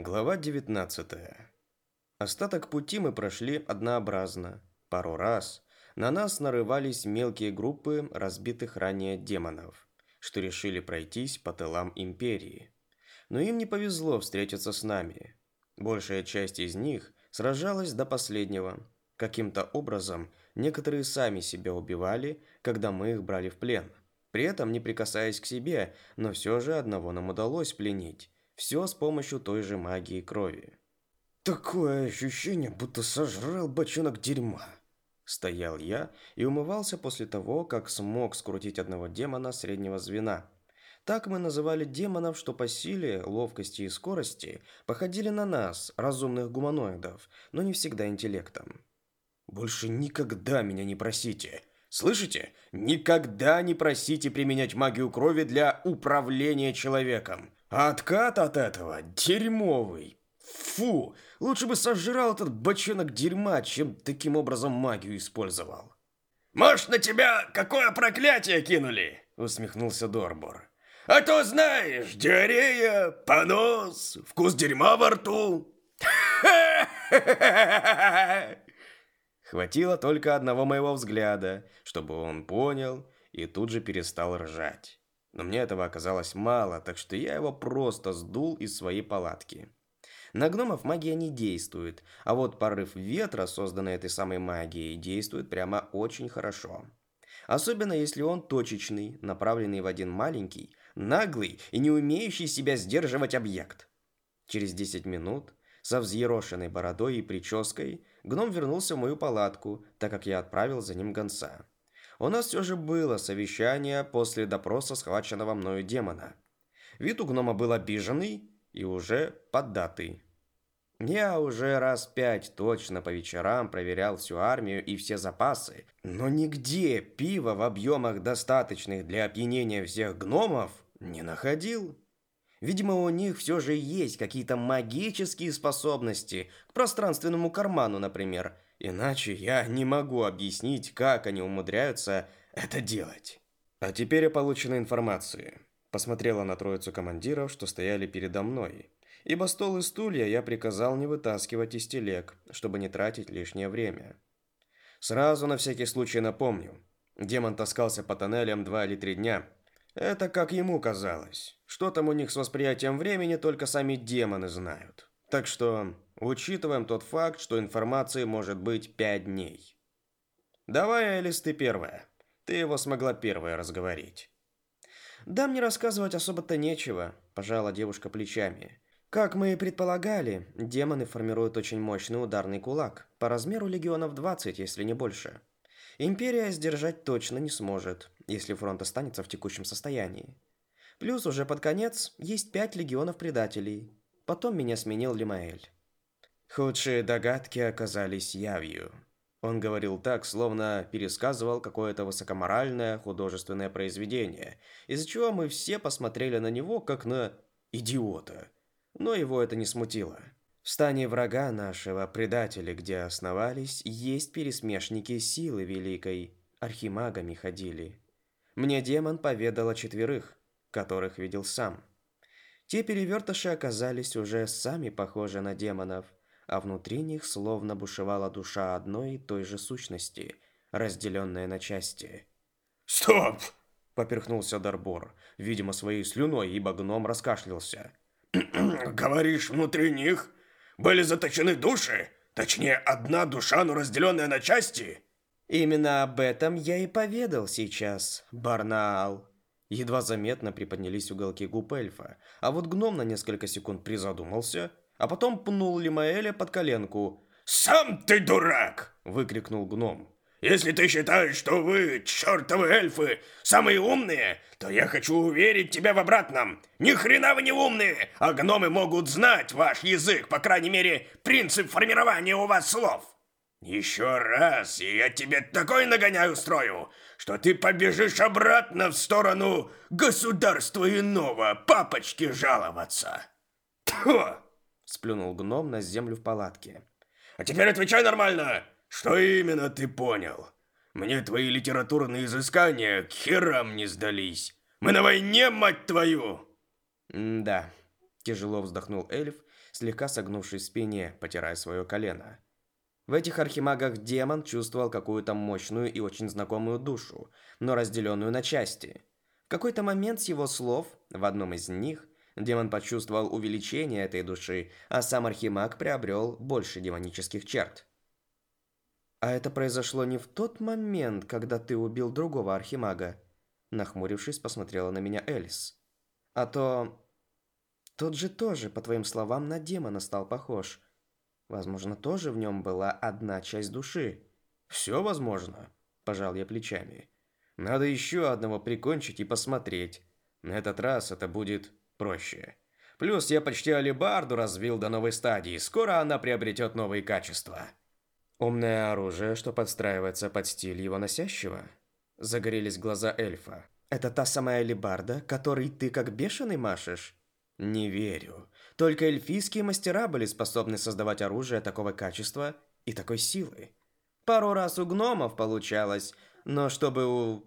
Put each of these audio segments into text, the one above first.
Глава 19. Остаток пути мы прошли однообразно. Пару раз на нас нарывались мелкие группы разбитых ранее демонов, что решили пройтись по тылам Империи. Но им не повезло встретиться с нами. Большая часть из них сражалась до последнего. Каким-то образом некоторые сами себя убивали, когда мы их брали в плен. При этом не прикасаясь к себе, но все же одного нам удалось пленить все с помощью той же магии крови. Такое ощущение, будто сожрал бочонок дерьма. Стоял я и умывался после того, как смог скрутить одного демона среднего звена. Так мы называли демонов, что по силе, ловкости и скорости походили на нас, разумных гуманоидов, но не всегда интеллектом. Больше никогда меня не просите. Слышите? Никогда не просите применять магию крови для управления человеком. А откат от этого дерьмовый. Фу, лучше бы сожрал этот бочонок дерьма, чем таким образом магию использовал. «Может, на тебя какое проклятие кинули?» — усмехнулся Дорбор. «А то, знаешь, диарея, понос, вкус дерьма во рту». Хватило только одного моего взгляда, чтобы он понял и тут же перестал ржать. Но мне этого оказалось мало, так что я его просто сдул из своей палатки. На гномов магия не действует, а вот порыв ветра, созданный этой самой магией, действует прямо очень хорошо. Особенно если он точечный, направленный в один маленький, наглый и не умеющий себя сдерживать объект. Через 10 минут, со взъерошенной бородой и прической, гном вернулся в мою палатку, так как я отправил за ним гонца у нас все же было совещание после допроса схваченного мною демона. Вид у гнома был обиженный и уже поддатый. Я уже раз пять точно по вечерам проверял всю армию и все запасы, но нигде пива в объемах, достаточных для опьянения всех гномов, не находил. Видимо, у них все же есть какие-то магические способности к пространственному карману, например – Иначе я не могу объяснить, как они умудряются это делать. А теперь о полученной информации. Посмотрела на троицу командиров, что стояли передо мной. Ибо стол и стулья я приказал не вытаскивать из телег, чтобы не тратить лишнее время. Сразу на всякий случай напомню. Демон таскался по тоннелям два или три дня. Это как ему казалось. Что там у них с восприятием времени, только сами демоны знают. Так что Учитываем тот факт, что информации может быть пять дней. Давай, Элис, ты первая. Ты его смогла первая разговорить. Да мне рассказывать особо-то нечего, пожала девушка плечами. Как мы и предполагали, демоны формируют очень мощный ударный кулак, по размеру легионов 20, если не больше. Империя сдержать точно не сможет, если фронт останется в текущем состоянии. Плюс уже под конец есть пять легионов предателей. Потом меня сменил Лимаэль. Худшие догадки оказались явью. Он говорил так, словно пересказывал какое-то высокоморальное художественное произведение, из-за чего мы все посмотрели на него, как на идиота. Но его это не смутило. В стане врага нашего, предатели, где основались, есть пересмешники силы великой. Архимагами ходили. Мне демон поведал о четверых, которых видел сам. Те перевертыши оказались уже сами похожи на демонов – а внутри них словно бушевала душа одной и той же сущности, разделенная на части. «Стоп!» – поперхнулся Дарбор, видимо, своей слюной, ибо гном раскашлялся. «Говоришь, внутри них были заточены души? Точнее, одна душа, но разделенная на части?» «Именно об этом я и поведал сейчас, Барнаал». Едва заметно приподнялись уголки губ эльфа, а вот гном на несколько секунд призадумался – а потом пнул Лимаэля под коленку. «Сам ты дурак!» – выкрикнул гном. «Если ты считаешь, что вы, чертовы эльфы, самые умные, то я хочу уверить тебя в обратном. Ни хрена вы не умные, а гномы могут знать ваш язык, по крайней мере, принцип формирования у вас слов. Еще раз, и я тебе такой нагоняй устрою, что ты побежишь обратно в сторону государства иного, папочки жаловаться. Тьфу! Сплюнул гном на землю в палатке. «А теперь отвечай нормально! Что именно ты понял? Мне твои литературные изыскания к херам не сдались. Мы на войне, мать твою!» «Да», – тяжело вздохнул эльф, слегка согнувшись в спине, потирая свое колено. В этих архимагах демон чувствовал какую-то мощную и очень знакомую душу, но разделенную на части. В какой-то момент с его слов, в одном из них, демон почувствовал увеличение этой души, а сам архимаг приобрел больше демонических черт. «А это произошло не в тот момент, когда ты убил другого архимага?» Нахмурившись, посмотрела на меня Элис. «А то... Тот же тоже, по твоим словам, на демона стал похож. Возможно, тоже в нем была одна часть души». «Все возможно», – пожал я плечами. «Надо еще одного прикончить и посмотреть. На этот раз это будет проще». Плюс я почти алибарду развил до новой стадии. Скоро она приобретет новые качества. Умное оружие, что подстраивается под стиль его носящего? Загорелись глаза эльфа. Это та самая алебарда, которой ты как бешеный машешь? Не верю. Только эльфийские мастера были способны создавать оружие такого качества и такой силы. Пару раз у гномов получалось, но чтобы у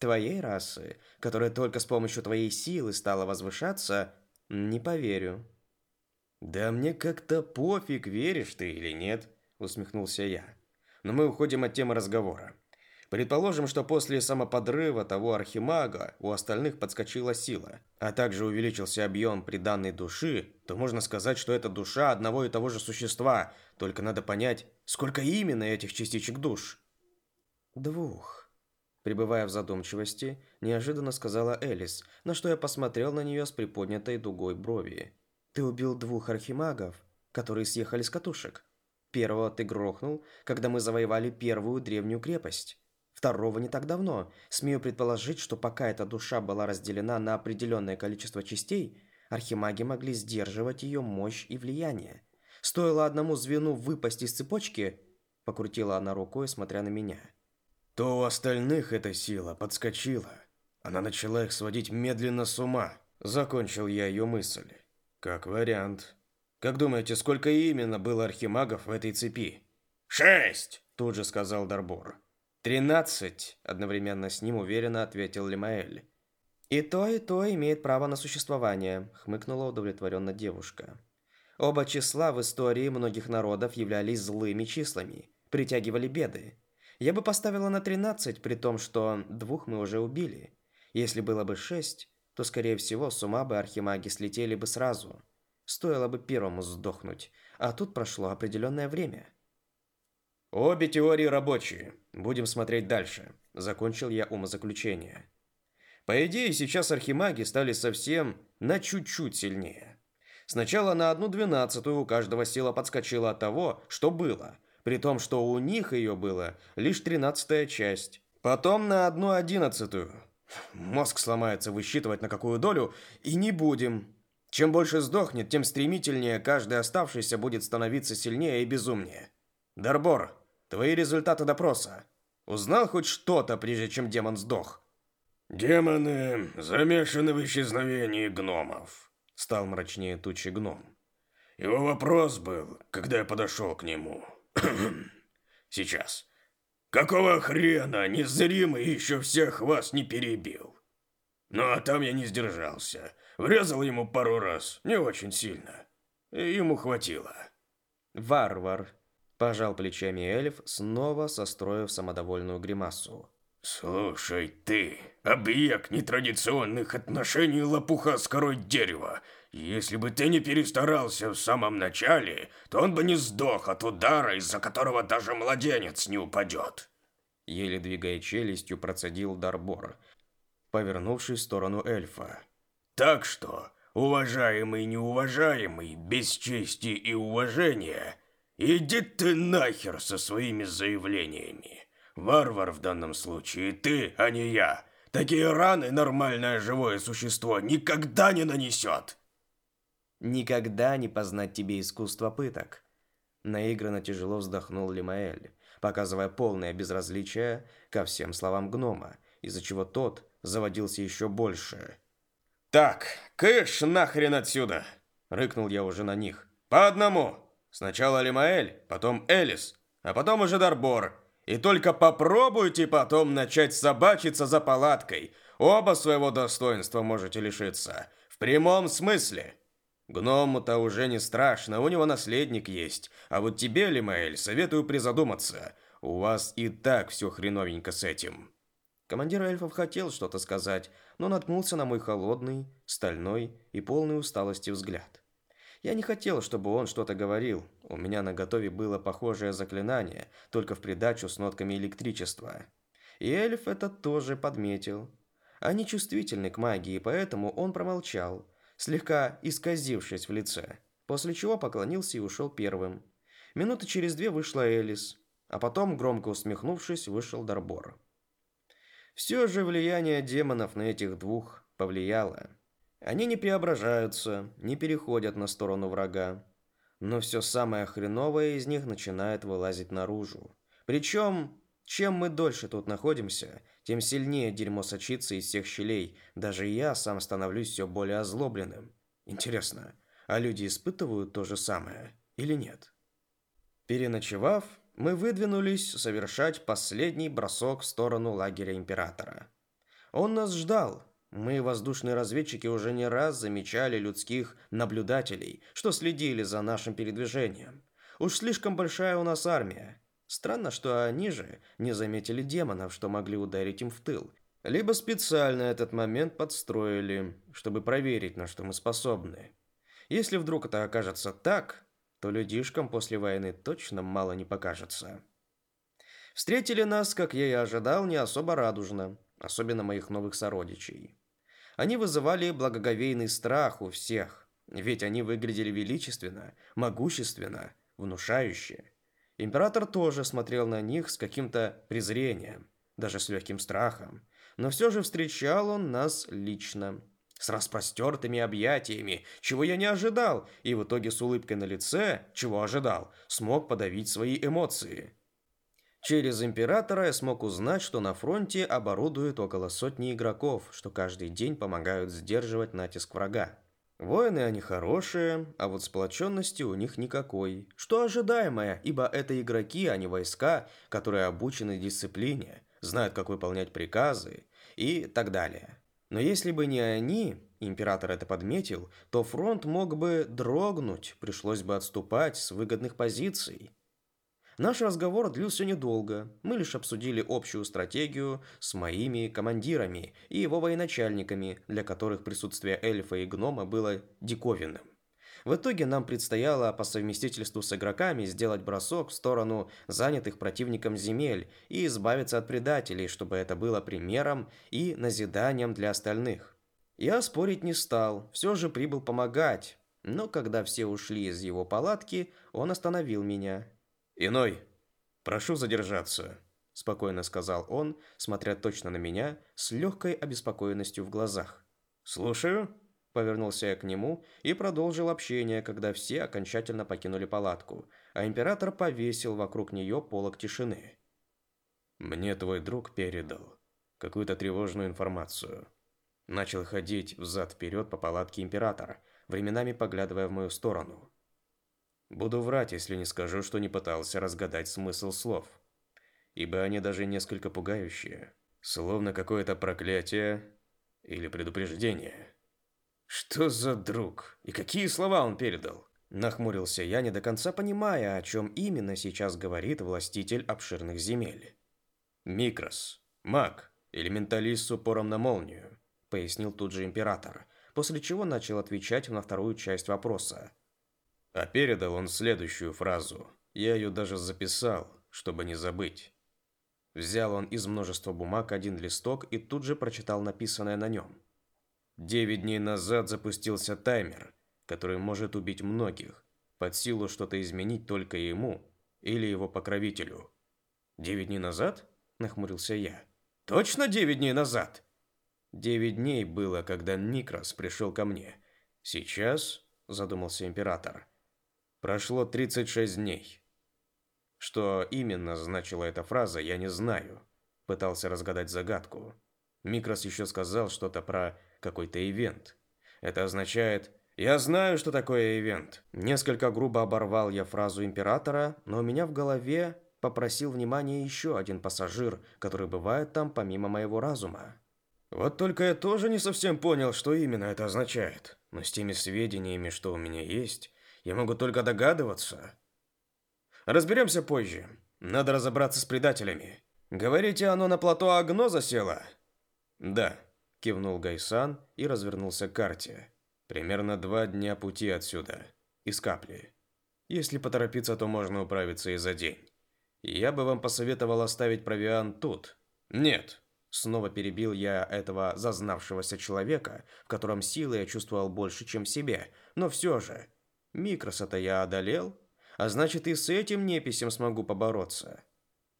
твоей расы, которая только с помощью твоей силы стала возвышаться, не поверю. Да мне как-то пофиг, веришь ты или нет усмехнулся я. Но мы уходим от темы разговора. Предположим, что после самоподрыва того архимага у остальных подскочила сила, а также увеличился объем приданной души, то можно сказать, что это душа одного и того же существа, только надо понять, сколько именно этих частичек душ. Двух. Пребывая в задумчивости, неожиданно сказала Элис, на что я посмотрел на нее с приподнятой дугой брови. Ты убил двух архимагов, которые съехали с катушек. Первого ты грохнул, когда мы завоевали первую древнюю крепость. Второго не так давно. Смею предположить, что пока эта душа была разделена на определенное количество частей, архимаги могли сдерживать ее мощь и влияние. Стоило одному звену выпасть из цепочки, покрутила она рукой, смотря на меня. То у остальных эта сила подскочила. Она начала их сводить медленно с ума. Закончил я ее мысль. Как вариант. Как думаете, сколько именно было архимагов в этой цепи? Шесть, тут же сказал Дарбор. Тринадцать, одновременно с ним уверенно ответил Лимаэль. И то, и то имеет право на существование, хмыкнула удовлетворенно девушка. Оба числа в истории многих народов являлись злыми числами, притягивали беды. Я бы поставила на 13, при том, что двух мы уже убили. Если было бы шесть, то, скорее всего, с ума бы архимаги слетели бы сразу. Стоило бы первому сдохнуть, а тут прошло определенное время. Обе теории рабочие. Будем смотреть дальше. Закончил я умозаключение. По идее, сейчас архимаги стали совсем на чуть-чуть сильнее. Сначала на одну двенадцатую у каждого сила подскочила от того, что было, при том, что у них ее было лишь тринадцатая часть. Потом на одну одиннадцатую. Мозг сломается высчитывать на какую долю, и не будем. Чем больше сдохнет, тем стремительнее каждый оставшийся будет становиться сильнее и безумнее. Дарбор, твои результаты допроса. Узнал хоть что-то, прежде чем демон сдох? Демоны замешаны в исчезновении гномов, стал мрачнее тучи гном. Его вопрос был, когда я подошел к нему. Сейчас. Какого хрена незримый еще всех вас не перебил? Ну а там я не сдержался. Врезал ему пару раз, не очень сильно. И ему хватило. Варвар. Пожал плечами эльф, снова состроив самодовольную гримасу. Слушай ты, объект нетрадиционных отношений лопуха с корой дерева. Если бы ты не перестарался в самом начале, то он бы не сдох от удара, из-за которого даже младенец не упадет. Еле двигая челюстью, процедил Дарбор, повернувшись в сторону эльфа. Так что, уважаемый неуважаемый, без чести и уважения, иди ты нахер со своими заявлениями. Варвар в данном случае ты, а не я. Такие раны нормальное живое существо никогда не нанесет. Никогда не познать тебе искусство пыток. Наигранно тяжело вздохнул Лимаэль, показывая полное безразличие ко всем словам гнома, из-за чего тот заводился еще больше. «Так, кыш нахрен отсюда!» – рыкнул я уже на них. «По одному! Сначала Лимаэль, потом Элис, а потом уже Дарбор. И только попробуйте потом начать собачиться за палаткой. Оба своего достоинства можете лишиться. В прямом смысле!» Гному-то уже не страшно, у него наследник есть. А вот тебе, Лимаэль, советую призадуматься. У вас и так все хреновенько с этим. Командир эльфов хотел что-то сказать, но наткнулся на мой холодный, стальной и полный усталости взгляд. Я не хотел, чтобы он что-то говорил. У меня на готове было похожее заклинание, только в придачу с нотками электричества. И эльф это тоже подметил. Они чувствительны к магии, поэтому он промолчал, слегка исказившись в лице, после чего поклонился и ушел первым. Минуты через две вышла Элис, а потом, громко усмехнувшись, вышел Дарбор. Все же влияние демонов на этих двух повлияло. Они не преображаются, не переходят на сторону врага. Но все самое хреновое из них начинает вылазить наружу. Причем, чем мы дольше тут находимся, тем сильнее дерьмо сочится из всех щелей. Даже я сам становлюсь все более озлобленным. Интересно, а люди испытывают то же самое или нет? Переночевав, мы выдвинулись совершать последний бросок в сторону лагеря императора. Он нас ждал, мы, воздушные разведчики, уже не раз замечали людских наблюдателей, что следили за нашим передвижением. Уж слишком большая у нас армия. Странно, что они же не заметили демонов, что могли ударить им в тыл. Либо специально этот момент подстроили, чтобы проверить, на что мы способны. Если вдруг это окажется так, то людишкам после войны точно мало не покажется. Встретили нас, как я и ожидал, не особо радужно, особенно моих новых сородичей. Они вызывали благоговейный страх у всех, ведь они выглядели величественно, могущественно, внушающе. Император тоже смотрел на них с каким-то презрением, даже с легким страхом, но все же встречал он нас лично, с распростертыми объятиями, чего я не ожидал, и в итоге с улыбкой на лице, чего ожидал, смог подавить свои эмоции. Через императора я смог узнать, что на фронте оборудуют около сотни игроков, что каждый день помогают сдерживать натиск врага. Воины они хорошие, а вот сплоченности у них никакой. Что ожидаемое, ибо это игроки, а не войска, которые обучены дисциплине, знают, как выполнять приказы и так далее. Но если бы не они, император это подметил, то фронт мог бы дрогнуть, пришлось бы отступать с выгодных позиций. Наш разговор длился недолго. Мы лишь обсудили общую стратегию с моими командирами и его военачальниками, для которых присутствие эльфа и гнома было диковинным. В итоге нам предстояло по совместительству с игроками сделать бросок в сторону занятых противником земель и избавиться от предателей, чтобы это было примером и назиданием для остальных. Я спорить не стал, все же прибыл помогать, но когда все ушли из его палатки, он остановил меня. «Иной, прошу задержаться», – спокойно сказал он, смотря точно на меня, с легкой обеспокоенностью в глазах. «Слушаю», – повернулся я к нему и продолжил общение, когда все окончательно покинули палатку, а император повесил вокруг нее полог тишины. «Мне твой друг передал какую-то тревожную информацию». Начал ходить взад-вперед по палатке императора, временами поглядывая в мою сторону. Буду врать, если не скажу, что не пытался разгадать смысл слов. Ибо они даже несколько пугающие. Словно какое-то проклятие или предупреждение. Что за друг? И какие слова он передал? Нахмурился я, не до конца понимая, о чем именно сейчас говорит властитель обширных земель. Микрос, маг, элементалист с упором на молнию, пояснил тут же император, после чего начал отвечать на вторую часть вопроса. А передал он следующую фразу. Я ее даже записал, чтобы не забыть. Взял он из множества бумаг один листок и тут же прочитал написанное на нем. Девять дней назад запустился таймер, который может убить многих. Под силу что-то изменить только ему или его покровителю. Девять дней назад? Нахмурился я. Точно девять дней назад? Девять дней было, когда Никрос пришел ко мне. Сейчас, задумался император, Прошло 36 дней. Что именно значила эта фраза, я не знаю. Пытался разгадать загадку. Микрос еще сказал что-то про какой-то ивент. Это означает «Я знаю, что такое ивент». Несколько грубо оборвал я фразу императора, но у меня в голове попросил внимания еще один пассажир, который бывает там помимо моего разума. Вот только я тоже не совсем понял, что именно это означает. Но с теми сведениями, что у меня есть, я могу только догадываться. Разберемся позже. Надо разобраться с предателями. Говорите, оно на плато Агно засело? Да, кивнул Гайсан и развернулся к карте. Примерно два дня пути отсюда, из капли. Если поторопиться, то можно управиться и за день. Я бы вам посоветовал оставить провиант тут. Нет, снова перебил я этого зазнавшегося человека, в котором силы я чувствовал больше, чем себе, но все же. Микроса-то я одолел, а значит и с этим неписем смогу побороться.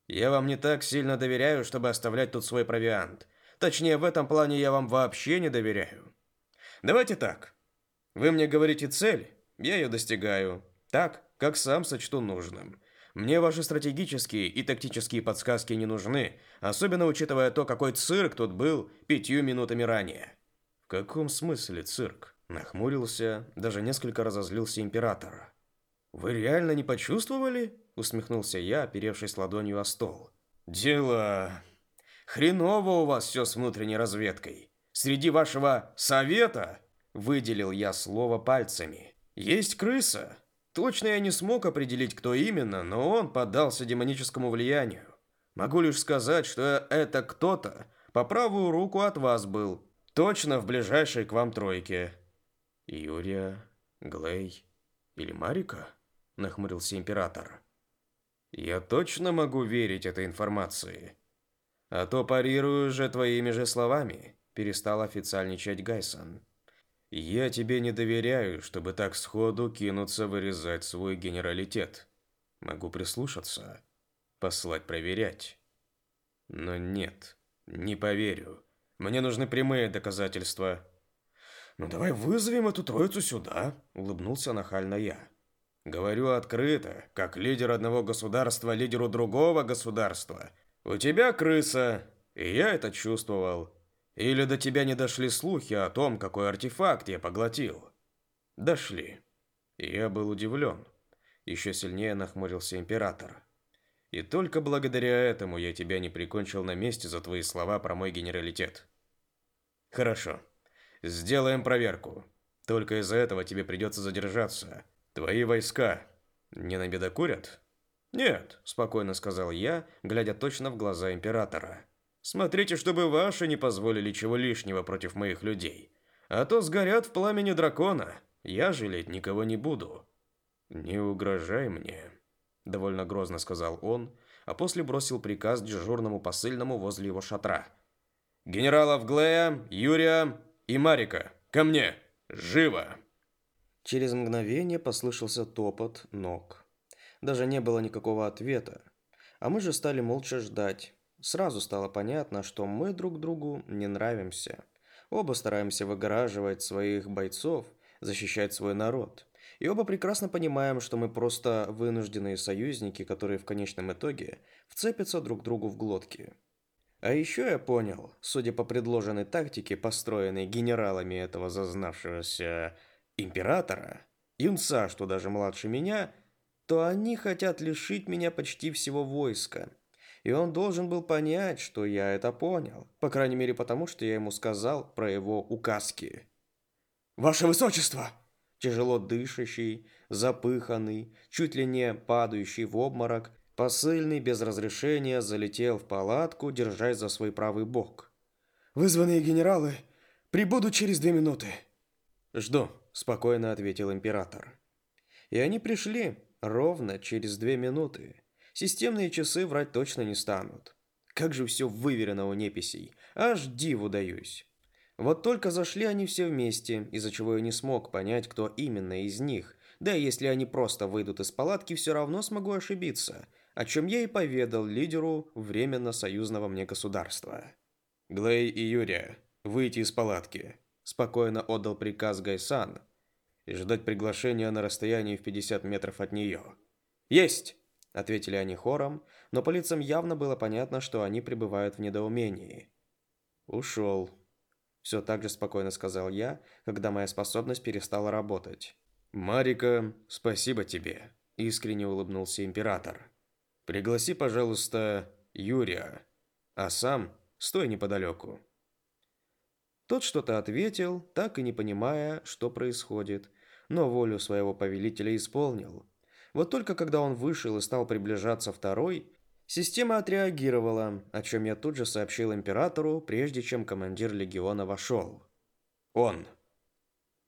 Я вам не так сильно доверяю, чтобы оставлять тут свой провиант. Точнее, в этом плане я вам вообще не доверяю. Давайте так. Вы мне говорите цель, я ее достигаю. Так, как сам сочту нужным. Мне ваши стратегические и тактические подсказки не нужны, особенно учитывая то, какой цирк тут был пятью минутами ранее. В каком смысле цирк? Нахмурился, даже несколько разозлился император. Вы реально не почувствовали? Усмехнулся я, оперевшись ладонью о стол. Дело... Хреново у вас все с внутренней разведкой. Среди вашего совета, выделил я слово пальцами, есть крыса. Точно я не смог определить, кто именно, но он поддался демоническому влиянию. Могу лишь сказать, что это кто-то по правую руку от вас был, точно в ближайшей к вам тройке. Юрия, Глей или Марика? Нахмурился император. Я точно могу верить этой информации. А то парирую же твоими же словами, перестал официальничать Гайсон. Я тебе не доверяю, чтобы так сходу кинуться вырезать свой генералитет. Могу прислушаться, послать проверять. Но нет, не поверю. Мне нужны прямые доказательства. Ну давай вызовем эту троицу сюда, улыбнулся нахально я. Говорю открыто, как лидер одного государства лидеру другого государства. У тебя крыса, и я это чувствовал. Или до тебя не дошли слухи о том, какой артефакт я поглотил? Дошли. я был удивлен. Еще сильнее нахмурился император. И только благодаря этому я тебя не прикончил на месте за твои слова про мой генералитет. Хорошо. Сделаем проверку. Только из-за этого тебе придется задержаться. Твои войска не набедокурят? Нет, спокойно сказал я, глядя точно в глаза императора. Смотрите, чтобы ваши не позволили чего лишнего против моих людей. А то сгорят в пламени дракона. Я жалеть никого не буду. Не угрожай мне, довольно грозно сказал он, а после бросил приказ дежурному посыльному возле его шатра. Генералов Глея, Юрия и Марика, ко мне, живо. Через мгновение послышался топот ног. Даже не было никакого ответа, а мы же стали молча ждать. Сразу стало понятно, что мы друг другу не нравимся. Оба стараемся выгораживать своих бойцов, защищать свой народ. И оба прекрасно понимаем, что мы просто вынужденные союзники, которые в конечном итоге вцепятся друг другу в глотки. А еще я понял, судя по предложенной тактике, построенной генералами этого зазнавшегося императора, юнца, что даже младше меня, то они хотят лишить меня почти всего войска – и он должен был понять, что я это понял. По крайней мере, потому что я ему сказал про его указки. «Ваше Высочество!» Тяжело дышащий, запыханный, чуть ли не падающий в обморок, посыльный без разрешения залетел в палатку, держась за свой правый бок. «Вызванные генералы прибудут через две минуты». «Жду», – спокойно ответил император. И они пришли ровно через две минуты. Системные часы врать точно не станут. Как же все выверено у неписей. Аж диву даюсь. Вот только зашли они все вместе, из-за чего я не смог понять, кто именно из них. Да и если они просто выйдут из палатки, все равно смогу ошибиться. О чем я и поведал лидеру временно союзного мне государства. Глей и Юрия, выйти из палатки. Спокойно отдал приказ Гайсан и ждать приглашения на расстоянии в 50 метров от нее. Есть! ответили они хором, но по лицам явно было понятно, что они пребывают в недоумении. Ушел. Все так же спокойно сказал я, когда моя способность перестала работать. Марика, спасибо тебе, искренне улыбнулся император. Пригласи, пожалуйста, Юрия, а сам стой неподалеку. Тот что-то ответил, так и не понимая, что происходит, но волю своего повелителя исполнил. Вот только когда он вышел и стал приближаться второй, система отреагировала, о чем я тут же сообщил императору, прежде чем командир легиона вошел. Он